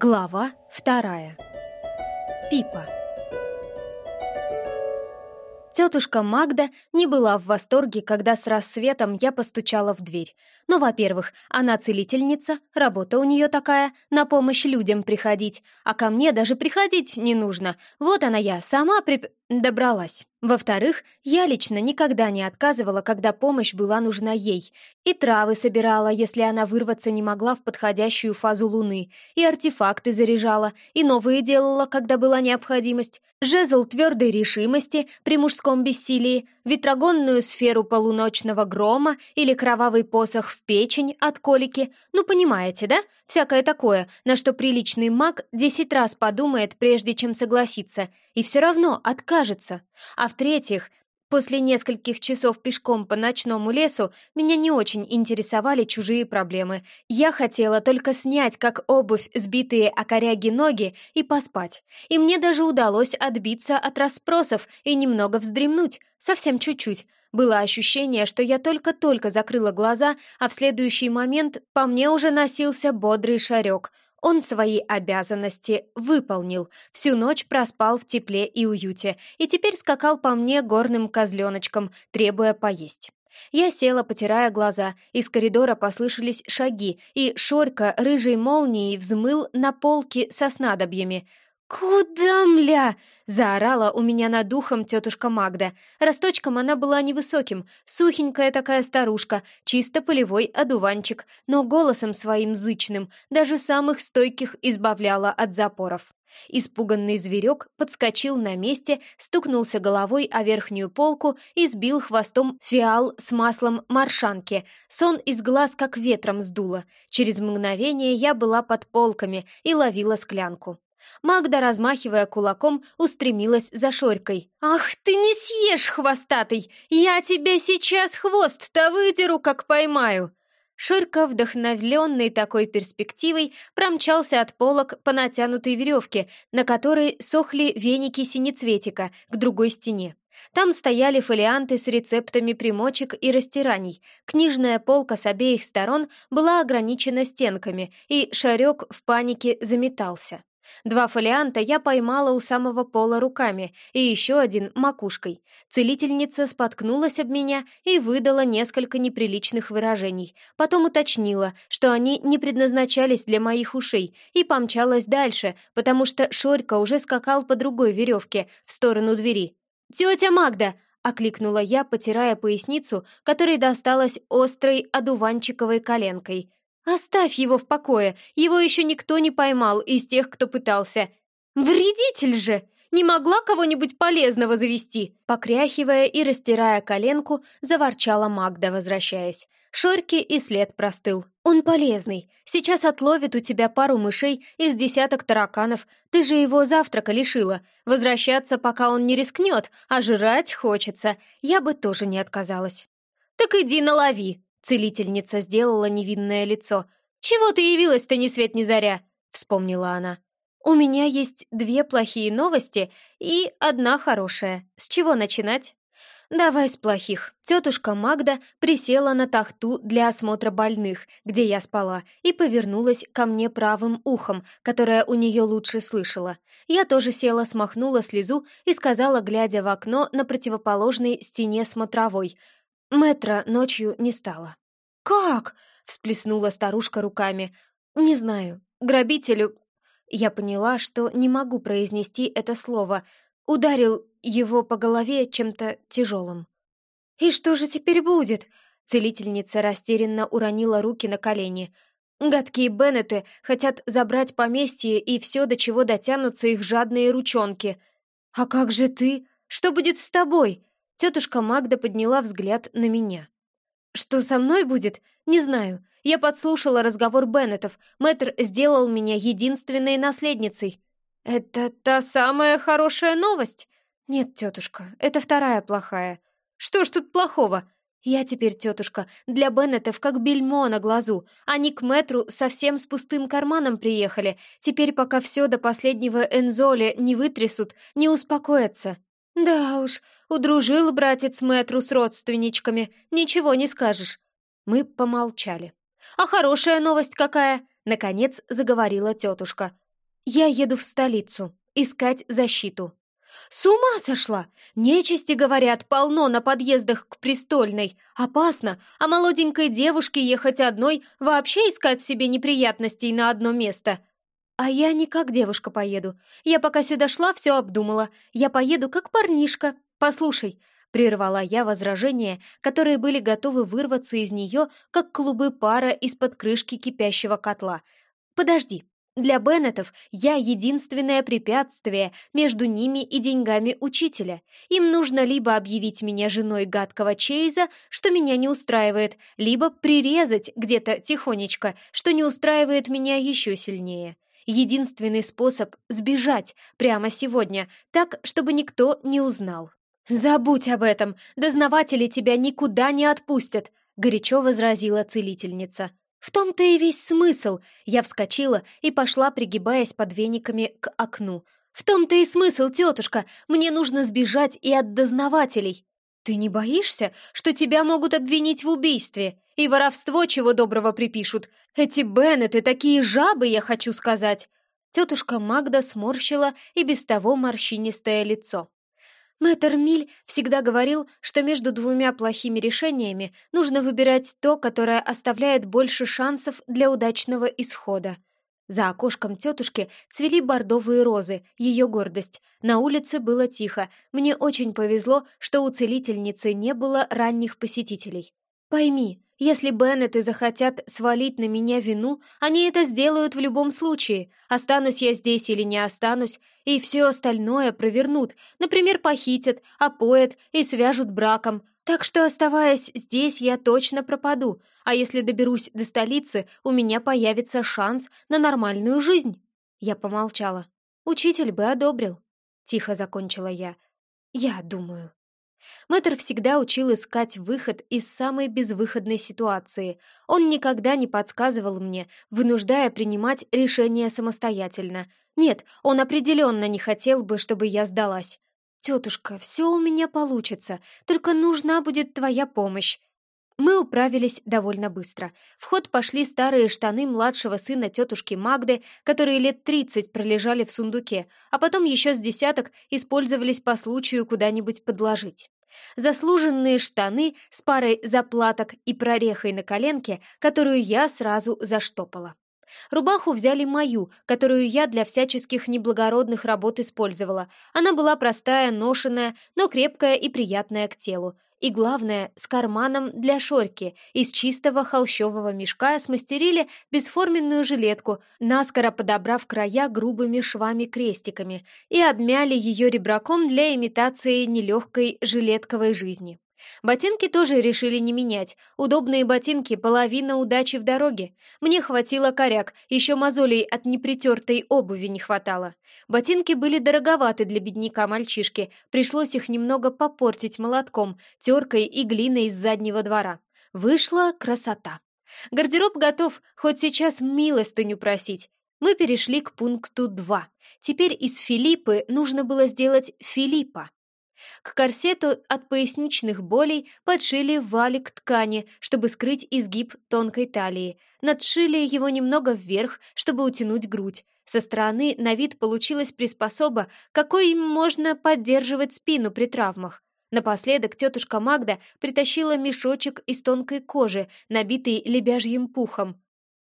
Глава вторая. Пипа. Тетушка Магда не была в восторге, когда с рассветом я постучала в дверь. Ну, во-первых, она целительница, работа у нее такая, на помощь людям приходить, а ко мне даже приходить не нужно. Вот она я, сама прип... добралась. Во-вторых, я лично никогда не отказывала, когда помощь была нужна ей. И травы собирала, если она вырваться не могла в подходящую фазу луны, и артефакты заряжала, и новые делала, когда была необходимость. Жезл твердой решимости при мужском бессилии, ветрогонную сферу полуночного грома или кровавый посох в печень от колики. Ну, понимаете, да? Всякое такое, на что приличный маг десять раз подумает, прежде чем согласиться, и все равно откажется. А в-третьих, После нескольких часов пешком по ночному лесу меня не очень интересовали чужие проблемы. Я хотела только снять, как обувь, сбитые о коряги ноги, и поспать. И мне даже удалось отбиться от расспросов и немного вздремнуть, совсем чуть-чуть. Было ощущение, что я только-только закрыла глаза, а в следующий момент по мне уже носился бодрый шарек — он свои обязанности выполнил, всю ночь проспал в тепле и уюте, и теперь скакал по мне горным козленочком, требуя поесть. Я села, потирая глаза, из коридора послышались шаги, и Шорька рыжей молнией взмыл на полки со снадобьями. «Куда, мля?» — заорала у меня над духом тетушка Магда. Росточком она была невысоким, сухенькая такая старушка, чисто полевой одуванчик, но голосом своим зычным даже самых стойких избавляла от запоров. Испуганный зверек подскочил на месте, стукнулся головой о верхнюю полку и сбил хвостом фиал с маслом маршанки. Сон из глаз как ветром сдуло. Через мгновение я была под полками и ловила склянку. Магда, размахивая кулаком, устремилась за Шорькой. «Ах, ты не съешь, хвостатый! Я тебе сейчас хвост-то выдеру, как поймаю!» Шорька, вдохновленный такой перспективой, промчался от полок по натянутой веревке, на которой сохли веники синецветика, к другой стене. Там стояли фолианты с рецептами примочек и растираний. Книжная полка с обеих сторон была ограничена стенками, и шарек в панике заметался. Два фолианта я поймала у самого пола руками и еще один макушкой. Целительница споткнулась об меня и выдала несколько неприличных выражений. Потом уточнила, что они не предназначались для моих ушей, и помчалась дальше, потому что Шорька уже скакал по другой веревке в сторону двери. «Тетя Магда!» — окликнула я, потирая поясницу, которой досталась острой одуванчиковой коленкой — «Оставь его в покое, его еще никто не поймал из тех, кто пытался. Вредитель же! Не могла кого-нибудь полезного завести?» Покряхивая и растирая коленку, заворчала Магда, возвращаясь. Шорьки и след простыл. «Он полезный. Сейчас отловит у тебя пару мышей из десяток тараканов. Ты же его завтрака лишила. Возвращаться, пока он не рискнет, а жрать хочется. Я бы тоже не отказалась». «Так иди налови!» Целительница сделала невинное лицо. «Чего ты явилась-то ни свет ни заря?» — вспомнила она. «У меня есть две плохие новости и одна хорошая. С чего начинать?» «Давай с плохих». Тетушка Магда присела на тахту для осмотра больных, где я спала, и повернулась ко мне правым ухом, которое у нее лучше слышала. Я тоже села, смахнула слезу и сказала, глядя в окно на противоположной стене смотровой, Мэтра ночью не стало. «Как?» — всплеснула старушка руками. «Не знаю. Грабителю...» Я поняла, что не могу произнести это слово. Ударил его по голове чем-то тяжелым. «И что же теперь будет?» Целительница растерянно уронила руки на колени. Гадкие Беннеты хотят забрать поместье и все, до чего дотянутся их жадные ручонки. «А как же ты? Что будет с тобой?» Тетушка Магда подняла взгляд на меня. «Что со мной будет? Не знаю. Я подслушала разговор Беннетов. Мэтр сделал меня единственной наследницей». «Это та самая хорошая новость?» «Нет, тетушка, это вторая плохая». «Что ж тут плохого?» «Я теперь, тетушка, для Беннетов как бельмо на глазу. Они к мэтру совсем с пустым карманом приехали. Теперь, пока все до последнего Энзоле не вытрясут, не успокоятся». «Да уж, удружил братец Мэтру с родственничками, ничего не скажешь». Мы помолчали. «А хорошая новость какая?» — наконец заговорила тетушка. Я еду в столицу, искать защиту. С ума сошла! Нечисти, говорят, полно на подъездах к престольной. Опасно, а молоденькой девушке ехать одной вообще искать себе неприятностей на одно место. А я не как девушка поеду. Я пока сюда шла, все обдумала. Я поеду как парнишка. Послушай, прервала я возражения, которые были готовы вырваться из нее, как клубы пара из-под крышки кипящего котла. Подожди, для Беннетов я единственное препятствие между ними и деньгами учителя. Им нужно либо объявить меня женой гадкого Чейза, что меня не устраивает, либо прирезать где-то тихонечко, что не устраивает меня еще сильнее. Единственный способ — сбежать прямо сегодня, так, чтобы никто не узнал. «Забудь об этом! Дознаватели тебя никуда не отпустят!» — горячо возразила целительница. В том-то и весь смысл. Я вскочила и пошла, пригибаясь под вениками к окну. В том-то и смысл, тетушка. Мне нужно сбежать и от дознавателей. Ты не боишься, что тебя могут обвинить в убийстве? И воровство чего доброго припишут? Эти Беннеты такие жабы, я хочу сказать. Тетушка Магда сморщила и без того морщинистое лицо. Мэтр Миль всегда говорил, что между двумя плохими решениями нужно выбирать то, которое оставляет больше шансов для удачного исхода. За окошком тетушки цвели бордовые розы, ее гордость. На улице было тихо. Мне очень повезло, что у целительницы не было ранних посетителей. Пойми, если Беннеты захотят свалить на меня вину, они это сделают в любом случае. Останусь я здесь или не останусь, и все остальное провернут. Например, похитят, опоят и свяжут браком. Так что, оставаясь здесь, я точно пропаду. А если доберусь до столицы, у меня появится шанс на нормальную жизнь. Я помолчала. Учитель бы одобрил. Тихо закончила я. Я думаю. Мэтр всегда учил искать выход из самой безвыходной ситуации. Он никогда не подсказывал мне, вынуждая принимать решения самостоятельно. Нет, он определенно не хотел бы, чтобы я сдалась. «Тетушка, все у меня получится, только нужна будет твоя помощь». Мы управились довольно быстро. В ход пошли старые штаны младшего сына тетушки Магды, которые лет тридцать пролежали в сундуке, а потом еще с десяток использовались по случаю куда-нибудь подложить заслуженные штаны с парой заплаток и прорехой на коленке, которую я сразу заштопала. Рубаху взяли мою, которую я для всяческих неблагородных работ использовала. Она была простая, ношеная, но крепкая и приятная к телу и, главное, с карманом для шорки. Из чистого холщового мешка смастерили бесформенную жилетку, наскоро подобрав края грубыми швами-крестиками, и обмяли ее ребраком для имитации нелегкой жилетковой жизни. Ботинки тоже решили не менять. Удобные ботинки — половина удачи в дороге. Мне хватило коряк, еще мозолей от непритертой обуви не хватало. Ботинки были дороговаты для бедняка-мальчишки, пришлось их немного попортить молотком, теркой и глиной из заднего двора. Вышла красота. Гардероб готов, хоть сейчас милостыню просить. Мы перешли к пункту 2. Теперь из Филиппы нужно было сделать Филиппа. К корсету от поясничных болей подшили валик ткани, чтобы скрыть изгиб тонкой талии. Надшили его немного вверх, чтобы утянуть грудь. Со стороны на вид получилась приспособа, какой можно поддерживать спину при травмах. Напоследок тетушка Магда притащила мешочек из тонкой кожи, набитый лебяжьим пухом.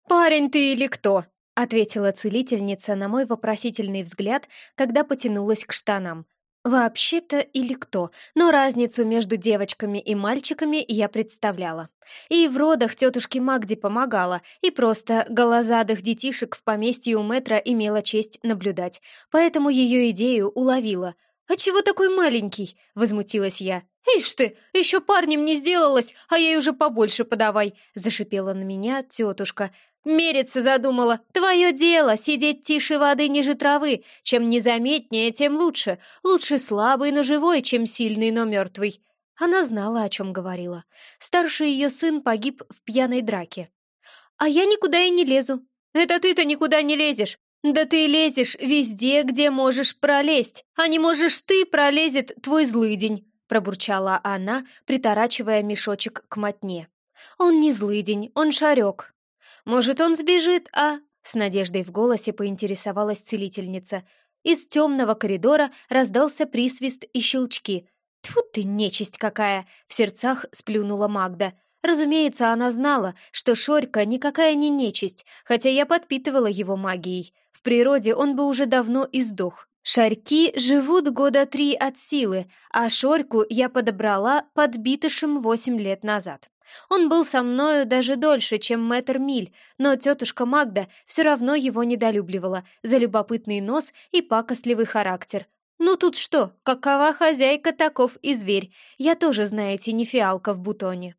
«Парень ты или кто?» — ответила целительница на мой вопросительный взгляд, когда потянулась к штанам. Вообще-то или кто, но разницу между девочками и мальчиками я представляла. И в родах тетушке Магде помогала, и просто голозадых детишек в поместье у метра имела честь наблюдать, поэтому ее идею уловила. «А чего такой маленький?» — возмутилась я. «Ишь ты, еще парнем не сделалась, а ей уже побольше подавай!» — зашипела на меня тетушка, Мериться задумала. Твое дело сидеть тише воды ниже травы. Чем незаметнее, тем лучше. Лучше слабый, но живой, чем сильный, но мертвый. Она знала, о чем говорила. Старший ее сын погиб в пьяной драке. А я никуда и не лезу. Это ты-то никуда не лезешь. Да ты лезешь везде, где можешь пролезть. А не можешь ты, пролезет твой злыдень. Пробурчала она, приторачивая мешочек к мотне. Он не злыдень, он шарек, «Может, он сбежит, а?» — С надеждой в голосе поинтересовалась целительница. Из темного коридора раздался присвист и щелчки. «Тьфу ты, нечисть какая!» — в сердцах сплюнула Магда. Разумеется, она знала, что Шорька никакая не нечисть, хотя я подпитывала его магией. В природе он бы уже давно издох. Шарьки живут года три от силы, а Шорьку я подобрала подбитышем восемь лет назад. Он был со мною даже дольше, чем мэтр Миль, но тетушка Магда все равно его недолюбливала за любопытный нос и пакостливый характер. Ну тут что, какова хозяйка, таков и зверь. Я тоже, знаете, не фиалка в бутоне.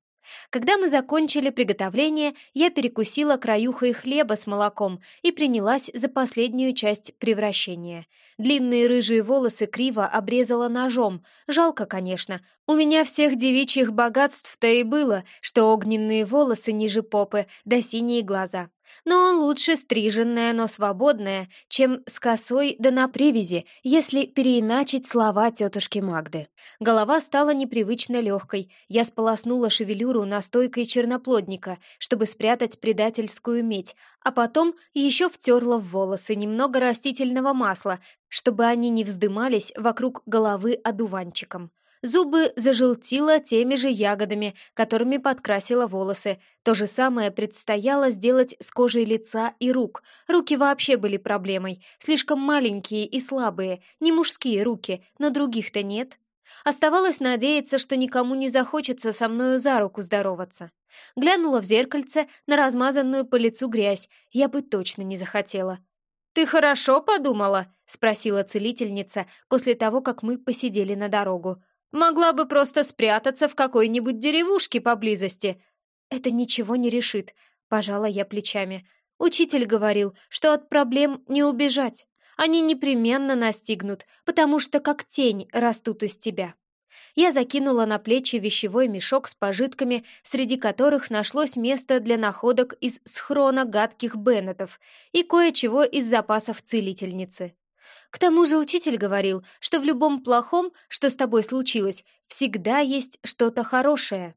Когда мы закончили приготовление, я перекусила краюхой хлеба с молоком и принялась за последнюю часть превращения. Длинные рыжие волосы криво обрезала ножом. Жалко, конечно. У меня всех девичьих богатств-то и было, что огненные волосы ниже попы, да синие глаза но лучше стриженная, но свободная, чем с косой да на привязи, если переиначить слова тетушки Магды. Голова стала непривычно легкой, я сполоснула шевелюру настойкой черноплодника, чтобы спрятать предательскую медь, а потом еще втерла в волосы немного растительного масла, чтобы они не вздымались вокруг головы одуванчиком. Зубы зажелтила теми же ягодами, которыми подкрасила волосы. То же самое предстояло сделать с кожей лица и рук. Руки вообще были проблемой. Слишком маленькие и слабые. Не мужские руки, но других-то нет. Оставалось надеяться, что никому не захочется со мною за руку здороваться. Глянула в зеркальце на размазанную по лицу грязь. Я бы точно не захотела. «Ты хорошо подумала?» — спросила целительница после того, как мы посидели на дорогу. Могла бы просто спрятаться в какой-нибудь деревушке поблизости. Это ничего не решит, пожала я плечами. Учитель говорил, что от проблем не убежать. Они непременно настигнут, потому что как тень растут из тебя. Я закинула на плечи вещевой мешок с пожитками, среди которых нашлось место для находок из схрона гадких беннетов и кое-чего из запасов целительницы. К тому же учитель говорил, что в любом плохом, что с тобой случилось, всегда есть что-то хорошее.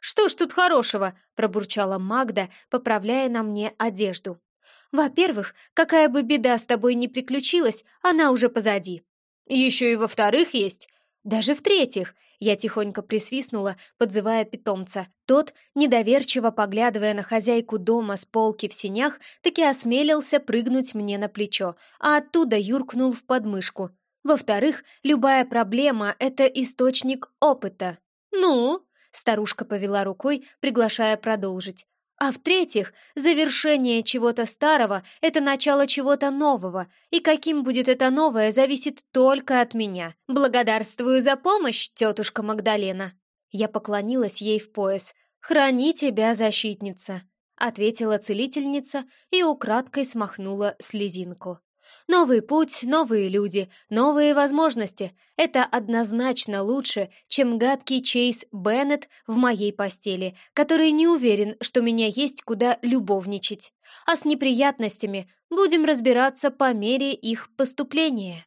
«Что ж тут хорошего?» — пробурчала Магда, поправляя на мне одежду. «Во-первых, какая бы беда с тобой ни приключилась, она уже позади. Еще и во-вторых есть. Даже в-третьих, я тихонько присвистнула, подзывая питомца. Тот, недоверчиво поглядывая на хозяйку дома с полки в синях, таки осмелился прыгнуть мне на плечо, а оттуда юркнул в подмышку. Во-вторых, любая проблема — это источник опыта. «Ну?» — старушка повела рукой, приглашая продолжить. А в-третьих, завершение чего-то старого — это начало чего-то нового, и каким будет это новое, зависит только от меня. Благодарствую за помощь, тетушка Магдалена. Я поклонилась ей в пояс. «Храни тебя, защитница», — ответила целительница и украдкой смахнула слезинку. Новый путь, новые люди, новые возможности. Это однозначно лучше, чем гадкий Чейз Беннет в моей постели, который не уверен, что меня есть куда любовничать. А с неприятностями будем разбираться по мере их поступления.